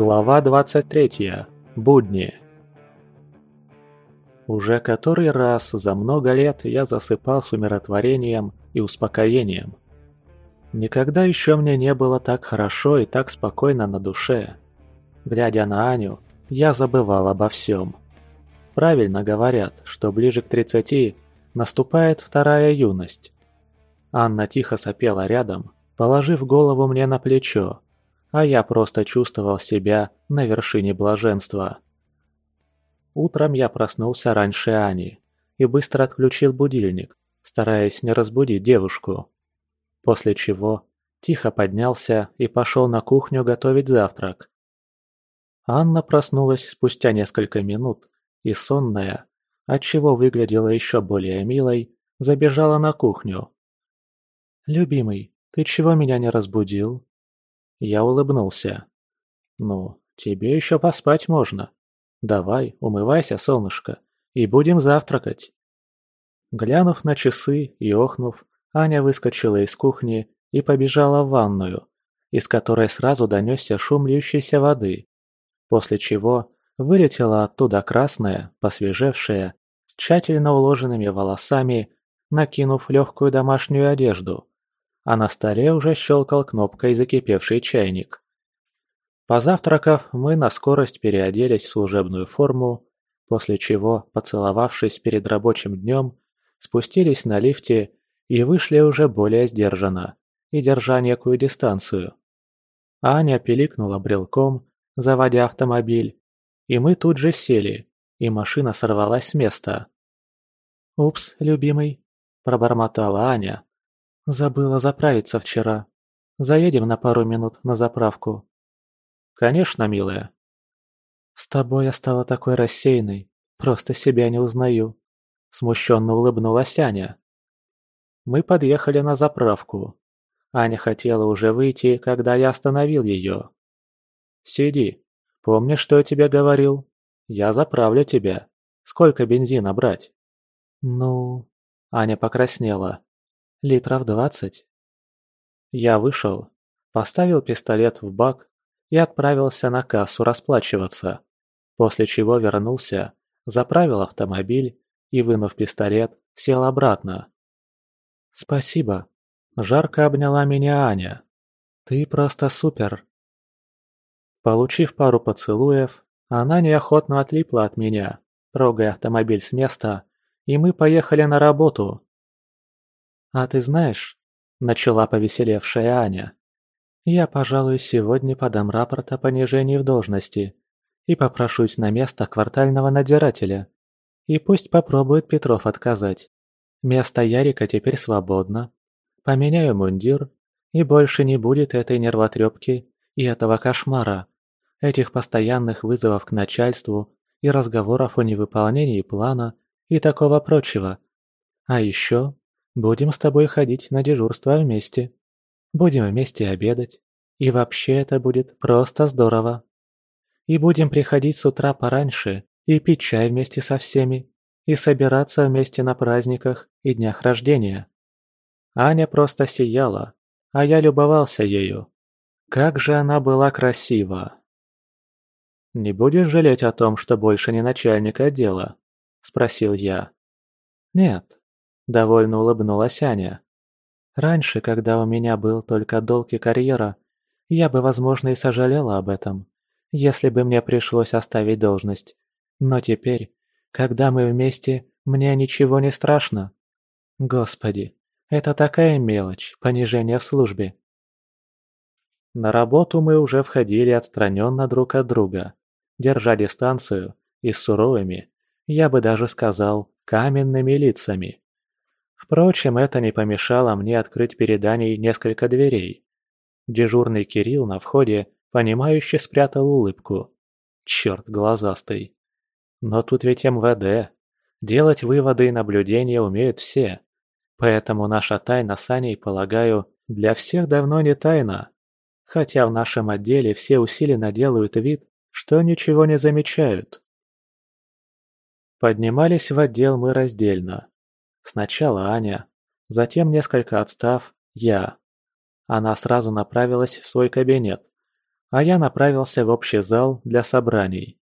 Глава 23. Будни. Уже который раз за много лет я засыпал с умиротворением и успокоением. Никогда еще мне не было так хорошо и так спокойно на душе. Глядя на Аню, я забывал обо всем. Правильно говорят, что ближе к 30 наступает вторая юность. Анна тихо сопела рядом, положив голову мне на плечо, а я просто чувствовал себя на вершине блаженства. Утром я проснулся раньше Ани и быстро отключил будильник, стараясь не разбудить девушку. После чего тихо поднялся и пошел на кухню готовить завтрак. Анна проснулась спустя несколько минут и сонная, отчего выглядела еще более милой, забежала на кухню. «Любимый, ты чего меня не разбудил?» Я улыбнулся. «Ну, тебе еще поспать можно. Давай, умывайся, солнышко, и будем завтракать». Глянув на часы и охнув, Аня выскочила из кухни и побежала в ванную, из которой сразу донесся шум льющейся воды, после чего вылетела оттуда красная, посвежевшая, с тщательно уложенными волосами, накинув легкую домашнюю одежду а на столе уже щелкал кнопкой закипевший чайник. Позавтракав, мы на скорость переоделись в служебную форму, после чего, поцеловавшись перед рабочим днем, спустились на лифте и вышли уже более сдержанно и держа некую дистанцию. Аня пиликнула брелком, заводя автомобиль, и мы тут же сели, и машина сорвалась с места. «Упс, любимый», – пробормотала Аня, Забыла заправиться вчера. Заедем на пару минут на заправку. Конечно, милая. С тобой я стала такой рассеянной. Просто себя не узнаю. Смущенно улыбнулась Аня. Мы подъехали на заправку. Аня хотела уже выйти, когда я остановил ее. «Сиди. Помнишь, что я тебе говорил? Я заправлю тебя. Сколько бензина брать?» «Ну...» Аня покраснела. Литров двадцать. Я вышел, поставил пистолет в бак и отправился на кассу расплачиваться, после чего вернулся, заправил автомобиль и, вынув пистолет, сел обратно. «Спасибо», – жарко обняла меня Аня. «Ты просто супер». Получив пару поцелуев, она неохотно отлипла от меня, трогая автомобиль с места, и мы поехали на работу. «А ты знаешь», – начала повеселевшая Аня, – «я, пожалуй, сегодня подам рапорт о понижении в должности и попрошусь на место квартального надзирателя. И пусть попробует Петров отказать. Место Ярика теперь свободно. Поменяю мундир, и больше не будет этой нервотрепки и этого кошмара, этих постоянных вызовов к начальству и разговоров о невыполнении плана и такого прочего. А еще Будем с тобой ходить на дежурство вместе. Будем вместе обедать. И вообще это будет просто здорово. И будем приходить с утра пораньше и пить чай вместе со всеми, и собираться вместе на праздниках и днях рождения. Аня просто сияла, а я любовался ею. Как же она была красива! «Не будешь жалеть о том, что больше не начальник отдела?» – спросил я. «Нет, Довольно улыбнулась Аня. Раньше, когда у меня был только долг и карьера, я бы, возможно, и сожалела об этом, если бы мне пришлось оставить должность. Но теперь, когда мы вместе, мне ничего не страшно. Господи, это такая мелочь, понижение в службе. На работу мы уже входили отстраненно друг от друга, держа дистанцию и с суровыми, я бы даже сказал, каменными лицами. Впрочем, это не помешало мне открыть перед Аней несколько дверей. Дежурный Кирилл на входе, понимающе спрятал улыбку. Черт глазастый. Но тут ведь МВД. Делать выводы и наблюдения умеют все. Поэтому наша тайна с Аней, полагаю, для всех давно не тайна. Хотя в нашем отделе все усиленно делают вид, что ничего не замечают. Поднимались в отдел мы раздельно. Сначала Аня, затем, несколько отстав, я. Она сразу направилась в свой кабинет, а я направился в общий зал для собраний.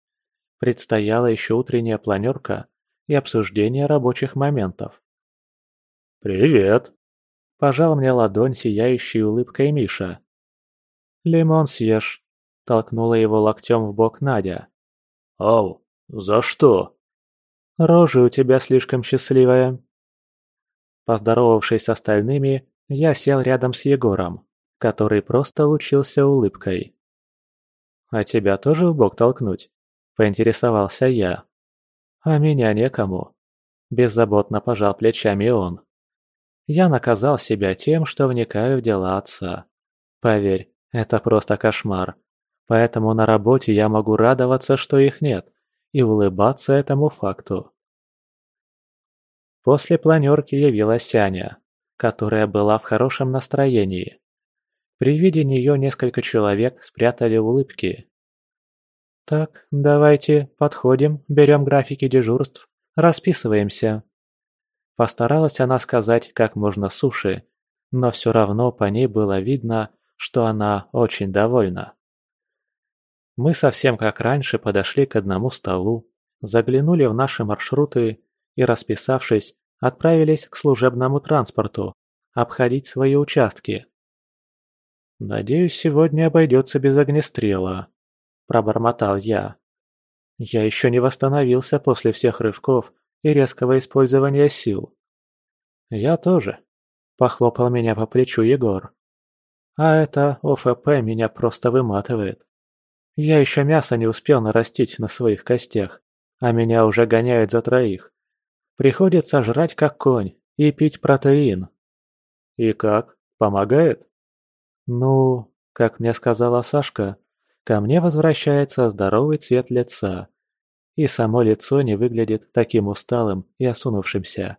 Предстояла еще утренняя планерка и обсуждение рабочих моментов. «Привет!» – пожал мне ладонь сияющей улыбкой Миша. «Лимон съешь», – толкнула его локтем в бок Надя. «Ау, за что?» «Рожа у тебя слишком счастливая». Поздоровавшись с остальными, я сел рядом с Егором, который просто лучился улыбкой. «А тебя тоже в бок толкнуть?» – поинтересовался я. «А меня некому». Беззаботно пожал плечами он. Я наказал себя тем, что вникаю в дела отца. Поверь, это просто кошмар. Поэтому на работе я могу радоваться, что их нет, и улыбаться этому факту. После планерки явилась Аня, которая была в хорошем настроении. При виде нее несколько человек спрятали улыбки. «Так, давайте подходим, берем графики дежурств, расписываемся», Постаралась она сказать как можно суше, но все равно по ней было видно, что она очень довольна. Мы совсем как раньше подошли к одному столу, заглянули в наши маршруты и, расписавшись, отправились к служебному транспорту, обходить свои участки. «Надеюсь, сегодня обойдется без огнестрела», – пробормотал я. Я еще не восстановился после всех рывков и резкого использования сил. «Я тоже», – похлопал меня по плечу Егор. «А это ОФП меня просто выматывает. Я еще мясо не успел нарастить на своих костях, а меня уже гоняют за троих. Приходится жрать как конь и пить протеин». «И как? Помогает?» «Ну, как мне сказала Сашка, ко мне возвращается здоровый цвет лица, и само лицо не выглядит таким усталым и осунувшимся.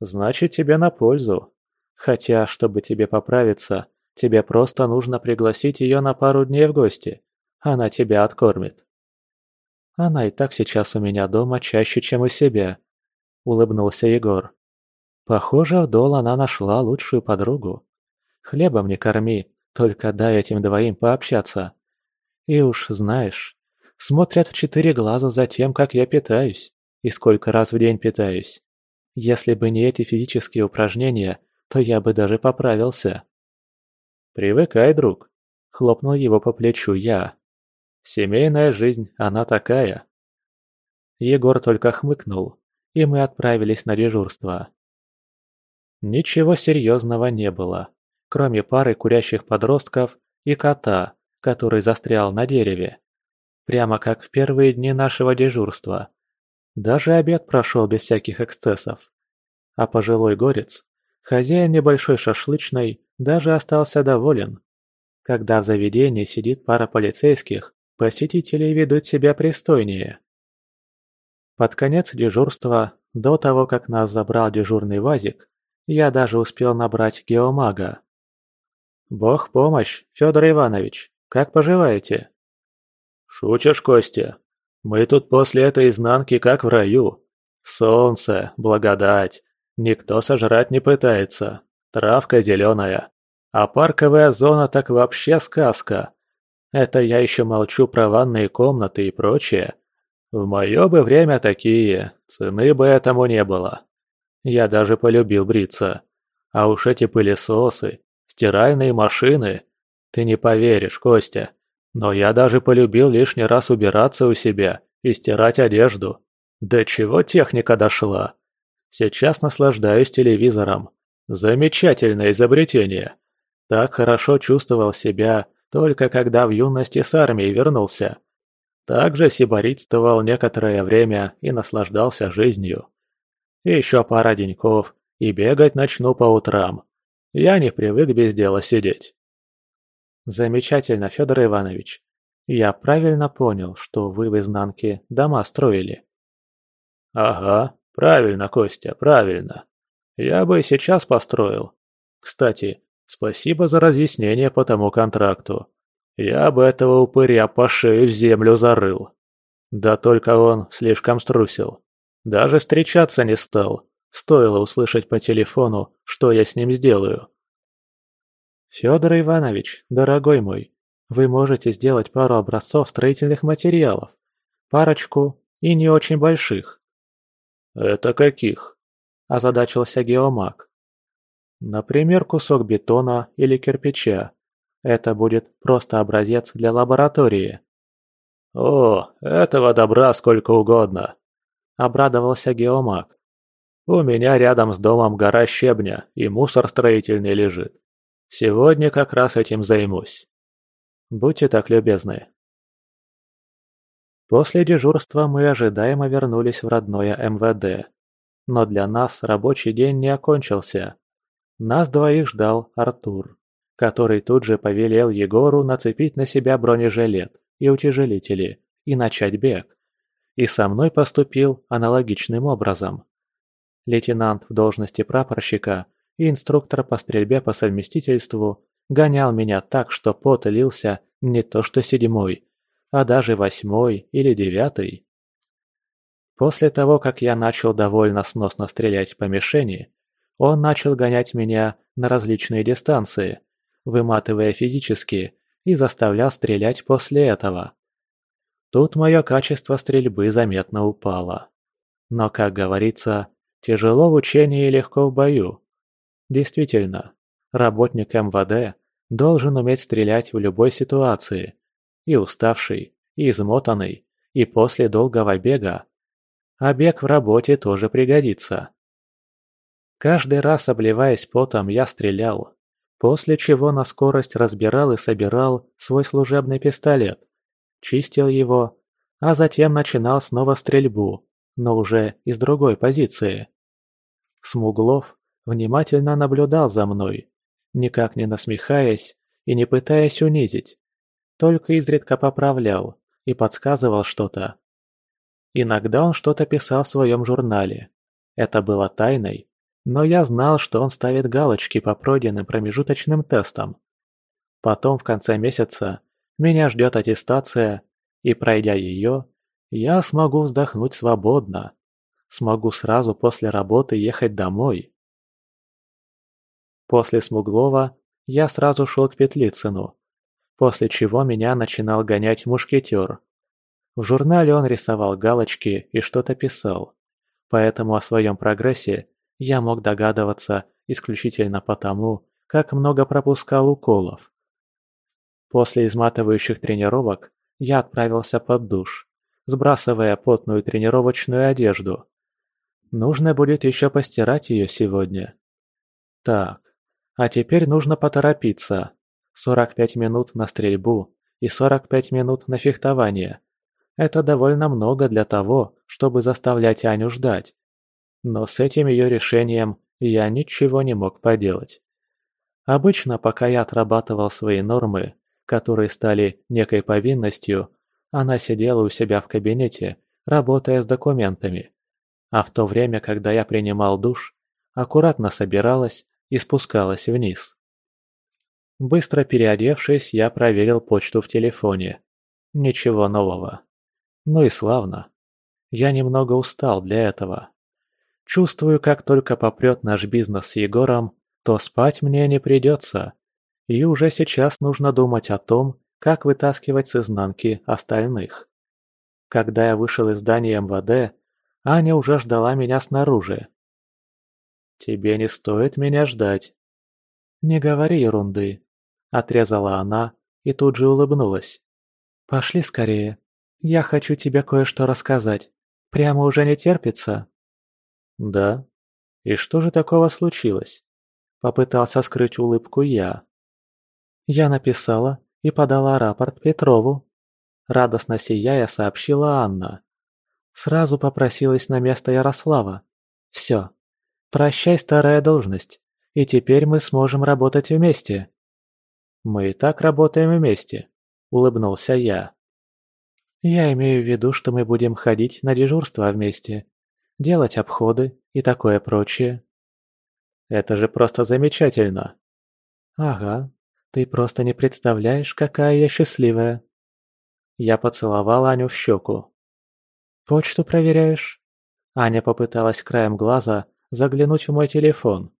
Значит, тебе на пользу. Хотя, чтобы тебе поправиться, тебе просто нужно пригласить ее на пару дней в гости. Она тебя откормит. Она и так сейчас у меня дома чаще, чем у себя, улыбнулся Егор. Похоже, в дол она нашла лучшую подругу. Хлебом не корми, только дай этим двоим пообщаться. И уж знаешь, Смотрят в четыре глаза за тем, как я питаюсь. И сколько раз в день питаюсь. Если бы не эти физические упражнения, то я бы даже поправился. «Привыкай, друг», — хлопнул его по плечу я. «Семейная жизнь, она такая». Егор только хмыкнул, и мы отправились на дежурство. Ничего серьезного не было, кроме пары курящих подростков и кота, который застрял на дереве прямо как в первые дни нашего дежурства. Даже обед прошел без всяких эксцессов. А пожилой горец, хозяин небольшой шашлычной, даже остался доволен. Когда в заведении сидит пара полицейских, посетители ведут себя пристойнее. Под конец дежурства, до того, как нас забрал дежурный вазик, я даже успел набрать геомага. «Бог помощь, Федор Иванович, как поживаете?» «Шутишь, Костя? Мы тут после этой изнанки как в раю. Солнце, благодать. Никто сожрать не пытается. Травка зеленая. А парковая зона так вообще сказка. Это я еще молчу про ванные комнаты и прочее. В мое бы время такие, цены бы этому не было. Я даже полюбил бриться. А уж эти пылесосы, стиральные машины. Ты не поверишь, Костя. Но я даже полюбил лишний раз убираться у себя и стирать одежду. До чего техника дошла. Сейчас наслаждаюсь телевизором. Замечательное изобретение. Так хорошо чувствовал себя, только когда в юности с армией вернулся. Также сиборитствовал некоторое время и наслаждался жизнью. Еще пара деньков, и бегать начну по утрам. Я не привык без дела сидеть. Замечательно, Федор Иванович. Я правильно понял, что вы в изнанке дома строили? Ага, правильно, Костя, правильно. Я бы сейчас построил. Кстати, спасибо за разъяснение по тому контракту. Я бы этого упыря по шею в землю зарыл. Да только он слишком струсил. Даже встречаться не стал. Стоило услышать по телефону, что я с ним сделаю. «Федор Иванович, дорогой мой, Вы можете сделать пару образцов строительных материалов. Парочку и не очень больших. «Это каких?» – озадачился геомаг. Например, кусок бетона или кирпича. Это будет просто образец для лаборатории. «О, этого добра сколько угодно!» – обрадовался геомаг. «У меня рядом с домом гора щебня, и мусор строительный лежит. Сегодня как раз этим займусь. Будьте так любезны». После дежурства мы ожидаемо вернулись в родное МВД. Но для нас рабочий день не окончился. Нас двоих ждал Артур, который тут же повелел Егору нацепить на себя бронежилет и утяжелители и начать бег. И со мной поступил аналогичным образом. Лейтенант в должности прапорщика и инструктор по стрельбе по совместительству гонял меня так, что пот лился не то что седьмой, а даже восьмой или девятый. После того, как я начал довольно сносно стрелять по мишени, он начал гонять меня на различные дистанции, выматывая физически и заставлял стрелять после этого. Тут мое качество стрельбы заметно упало. Но, как говорится, тяжело в учении и легко в бою. Действительно, работник МВД должен уметь стрелять в любой ситуации, и уставший, и измотанный, и после долгого бега. А бег в работе тоже пригодится. Каждый раз, обливаясь потом, я стрелял, после чего на скорость разбирал и собирал свой служебный пистолет, чистил его, а затем начинал снова стрельбу, но уже из другой позиции. Смуглов внимательно наблюдал за мной, никак не насмехаясь и не пытаясь унизить, только изредка поправлял и подсказывал что-то. Иногда он что-то писал в своем журнале. Это было тайной, но я знал, что он ставит галочки по пройденным промежуточным тестам. Потом в конце месяца меня ждет аттестация, и пройдя ее, я смогу вздохнуть свободно. Смогу сразу после работы ехать домой. После Смуглова я сразу шел к Петлицыну, после чего меня начинал гонять мушкетер. В журнале он рисовал галочки и что-то писал, поэтому о своем прогрессе я мог догадываться исключительно потому, как много пропускал уколов. После изматывающих тренировок я отправился под душ, сбрасывая потную тренировочную одежду. Нужно будет еще постирать ее сегодня. Так, а теперь нужно поторопиться. 45 минут на стрельбу и 45 минут на фехтование. Это довольно много для того, чтобы заставлять Аню ждать. Но с этим ее решением я ничего не мог поделать. Обычно, пока я отрабатывал свои нормы, которые стали некой повинностью, она сидела у себя в кабинете, работая с документами. А в то время, когда я принимал душ, аккуратно собиралась и спускалась вниз. Быстро переодевшись, я проверил почту в телефоне. Ничего нового. Ну и славно. Я немного устал для этого. Чувствую, как только попрет наш бизнес с Егором, то спать мне не придется. И уже сейчас нужно думать о том, как вытаскивать с изнанки остальных. Когда я вышел из здания МВД, Аня уже ждала меня снаружи. «Тебе не стоит меня ждать». «Не говори ерунды. Отрезала она и тут же улыбнулась. «Пошли скорее. Я хочу тебе кое-что рассказать. Прямо уже не терпится?» «Да? И что же такого случилось?» Попытался скрыть улыбку я. Я написала и подала рапорт Петрову. Радостно сияя сообщила Анна. Сразу попросилась на место Ярослава. Все. Прощай, старая должность. И теперь мы сможем работать вместе. «Мы и так работаем вместе», — улыбнулся я. «Я имею в виду, что мы будем ходить на дежурство вместе, делать обходы и такое прочее». «Это же просто замечательно!» «Ага, ты просто не представляешь, какая я счастливая!» Я поцеловал Аню в щеку. «Почту проверяешь?» Аня попыталась краем глаза заглянуть в мой телефон.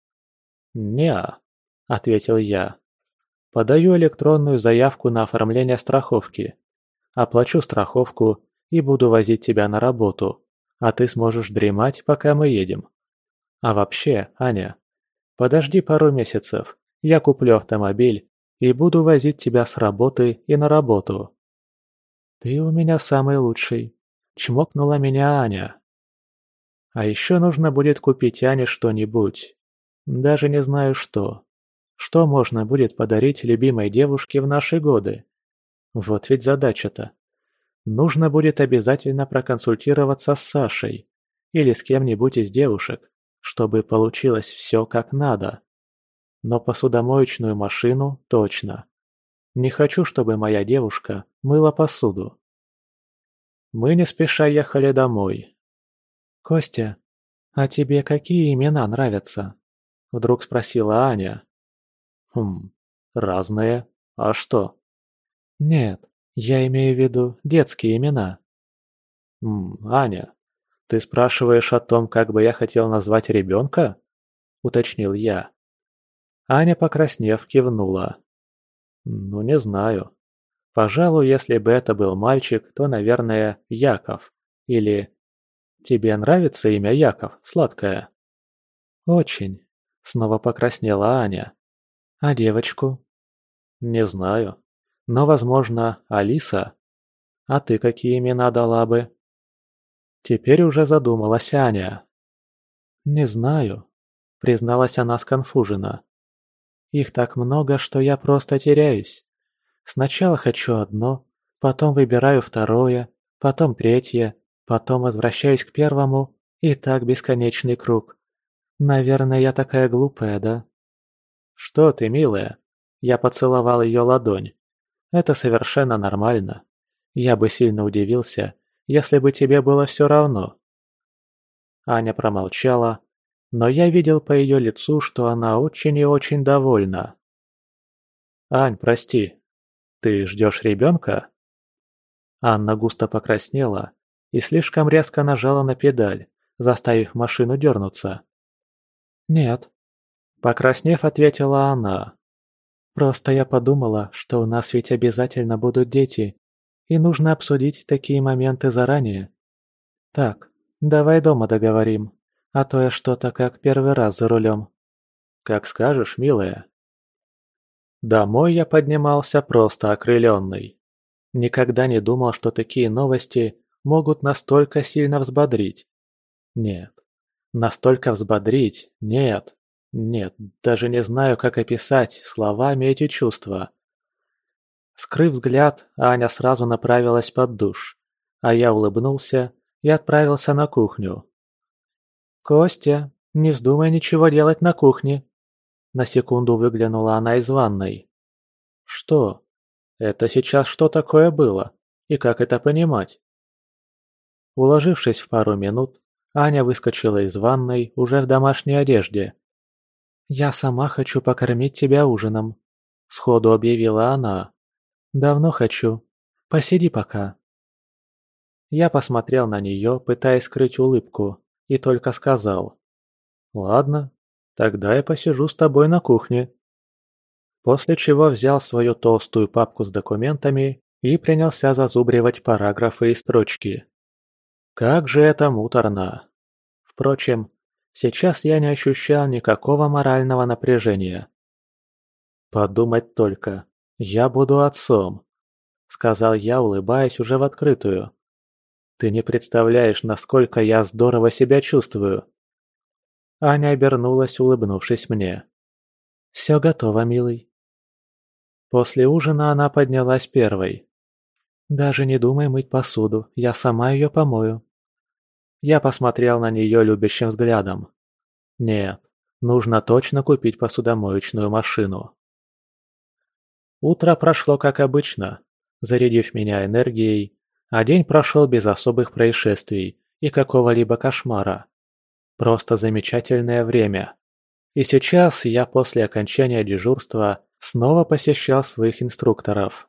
«Не-а», ответил я. Подаю электронную заявку на оформление страховки. Оплачу страховку и буду возить тебя на работу, а ты сможешь дремать, пока мы едем. А вообще, Аня, подожди пару месяцев, я куплю автомобиль и буду возить тебя с работы и на работу. Ты у меня самый лучший, чмокнула меня Аня. А еще нужно будет купить Ане что-нибудь. Даже не знаю что. Что можно будет подарить любимой девушке в наши годы? Вот ведь задача-то. Нужно будет обязательно проконсультироваться с Сашей или с кем-нибудь из девушек, чтобы получилось все как надо. Но посудомоечную машину точно. Не хочу, чтобы моя девушка мыла посуду. Мы не спеша ехали домой. «Костя, а тебе какие имена нравятся?» Вдруг спросила Аня. «Хм, разные. А что?» «Нет, я имею в виду детские имена». «М, Аня, ты спрашиваешь о том, как бы я хотел назвать ребенка?» – уточнил я. Аня, покраснев, кивнула. «Ну, не знаю. Пожалуй, если бы это был мальчик, то, наверное, Яков. Или... Тебе нравится имя Яков, сладкое?» «Очень», — снова покраснела Аня. «А девочку?» «Не знаю но, возможно, Алиса. А ты какие имена дала бы?» Теперь уже задумалась Аня. «Не знаю», — призналась она сконфуженно. «Их так много, что я просто теряюсь. Сначала хочу одно, потом выбираю второе, потом третье, потом возвращаюсь к первому, и так бесконечный круг. Наверное, я такая глупая, да?» «Что ты, милая?» Я поцеловал ее ладонь. Это совершенно нормально. Я бы сильно удивился, если бы тебе было все равно. Аня промолчала, но я видел по ее лицу, что она очень и очень довольна. «Ань, прости, ты ждешь ребенка?» Анна густо покраснела и слишком резко нажала на педаль, заставив машину дернуться. «Нет», — покраснев, ответила она. Просто я подумала, что у нас ведь обязательно будут дети, и нужно обсудить такие моменты заранее. Так, давай дома договорим, а то я что-то как первый раз за рулем. Как скажешь, милая. Домой я поднимался просто окрыленный. Никогда не думал, что такие новости могут настолько сильно взбодрить. Нет. Настолько взбодрить, нет. Нет, даже не знаю, как описать словами эти чувства. Скрыв взгляд, Аня сразу направилась под душ, а я улыбнулся и отправился на кухню. «Костя, не вздумай ничего делать на кухне!» На секунду выглянула она из ванной. «Что? Это сейчас что такое было? И как это понимать?» Уложившись в пару минут, Аня выскочила из ванной уже в домашней одежде «Я сама хочу покормить тебя ужином», — сходу объявила она. «Давно хочу. Посиди пока». Я посмотрел на нее, пытаясь скрыть улыбку, и только сказал. «Ладно, тогда я посижу с тобой на кухне». После чего взял свою толстую папку с документами и принялся зазубривать параграфы и строчки. Как же это муторно. Впрочем, Сейчас я не ощущал никакого морального напряжения. «Подумать только, я буду отцом», — сказал я, улыбаясь уже в открытую. «Ты не представляешь, насколько я здорово себя чувствую». Аня обернулась, улыбнувшись мне. «Все готово, милый». После ужина она поднялась первой. «Даже не думай мыть посуду, я сама ее помою», я посмотрел на нее любящим взглядом. Нет, нужно точно купить посудомоечную машину. Утро прошло как обычно, зарядив меня энергией, а день прошел без особых происшествий и какого-либо кошмара. Просто замечательное время. И сейчас я после окончания дежурства снова посещал своих инструкторов.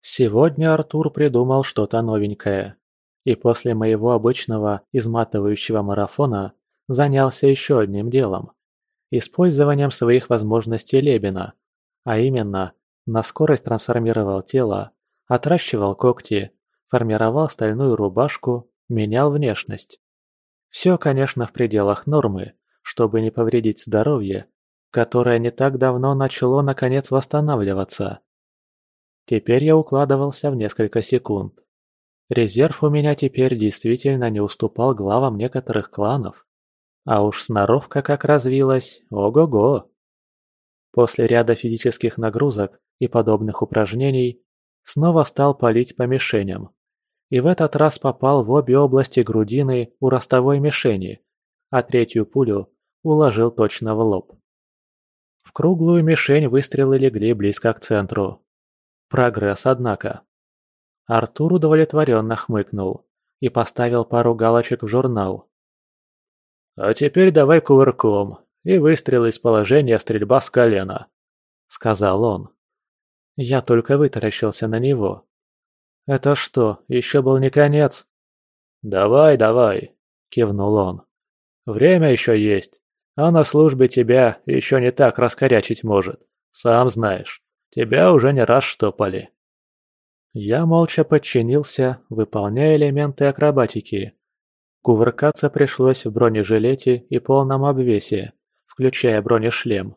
Сегодня Артур придумал что-то новенькое и после моего обычного изматывающего марафона занялся еще одним делом – использованием своих возможностей Лебена, а именно На скорость трансформировал тело, отращивал когти, формировал стальную рубашку, менял внешность. Все, конечно, в пределах нормы, чтобы не повредить здоровье, которое не так давно начало наконец восстанавливаться. Теперь я укладывался в несколько секунд. Резерв у меня теперь действительно не уступал главам некоторых кланов. А уж сноровка как развилась, ого-го. После ряда физических нагрузок и подобных упражнений снова стал палить по мишеням. И в этот раз попал в обе области грудины у ростовой мишени, а третью пулю уложил точно в лоб. В круглую мишень выстрелы легли близко к центру. Прогресс, однако. Артур удовлетворенно хмыкнул и поставил пару галочек в журнал. «А теперь давай кувырком, и выстрел из положения стрельба с колена», — сказал он. Я только вытаращился на него. «Это что, еще был не конец?» «Давай, давай», — кивнул он. «Время еще есть, а на службе тебя еще не так раскорячить может, сам знаешь, тебя уже не раз штопали». Я молча подчинился, выполняя элементы акробатики. Кувыркаться пришлось в бронежилете и полном обвесе включая бронешлем.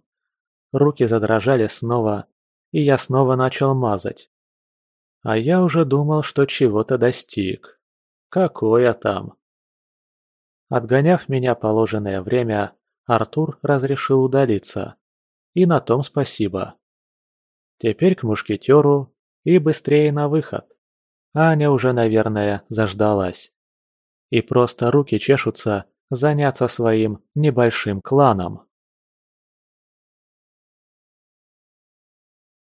Руки задрожали снова, и я снова начал мазать. А я уже думал, что чего-то достиг. Какое там? Отгоняв меня положенное время, Артур разрешил удалиться. И на том спасибо. Теперь к мушкетеру и быстрее на выход. Аня уже, наверное, заждалась. И просто руки чешутся заняться своим небольшим кланом.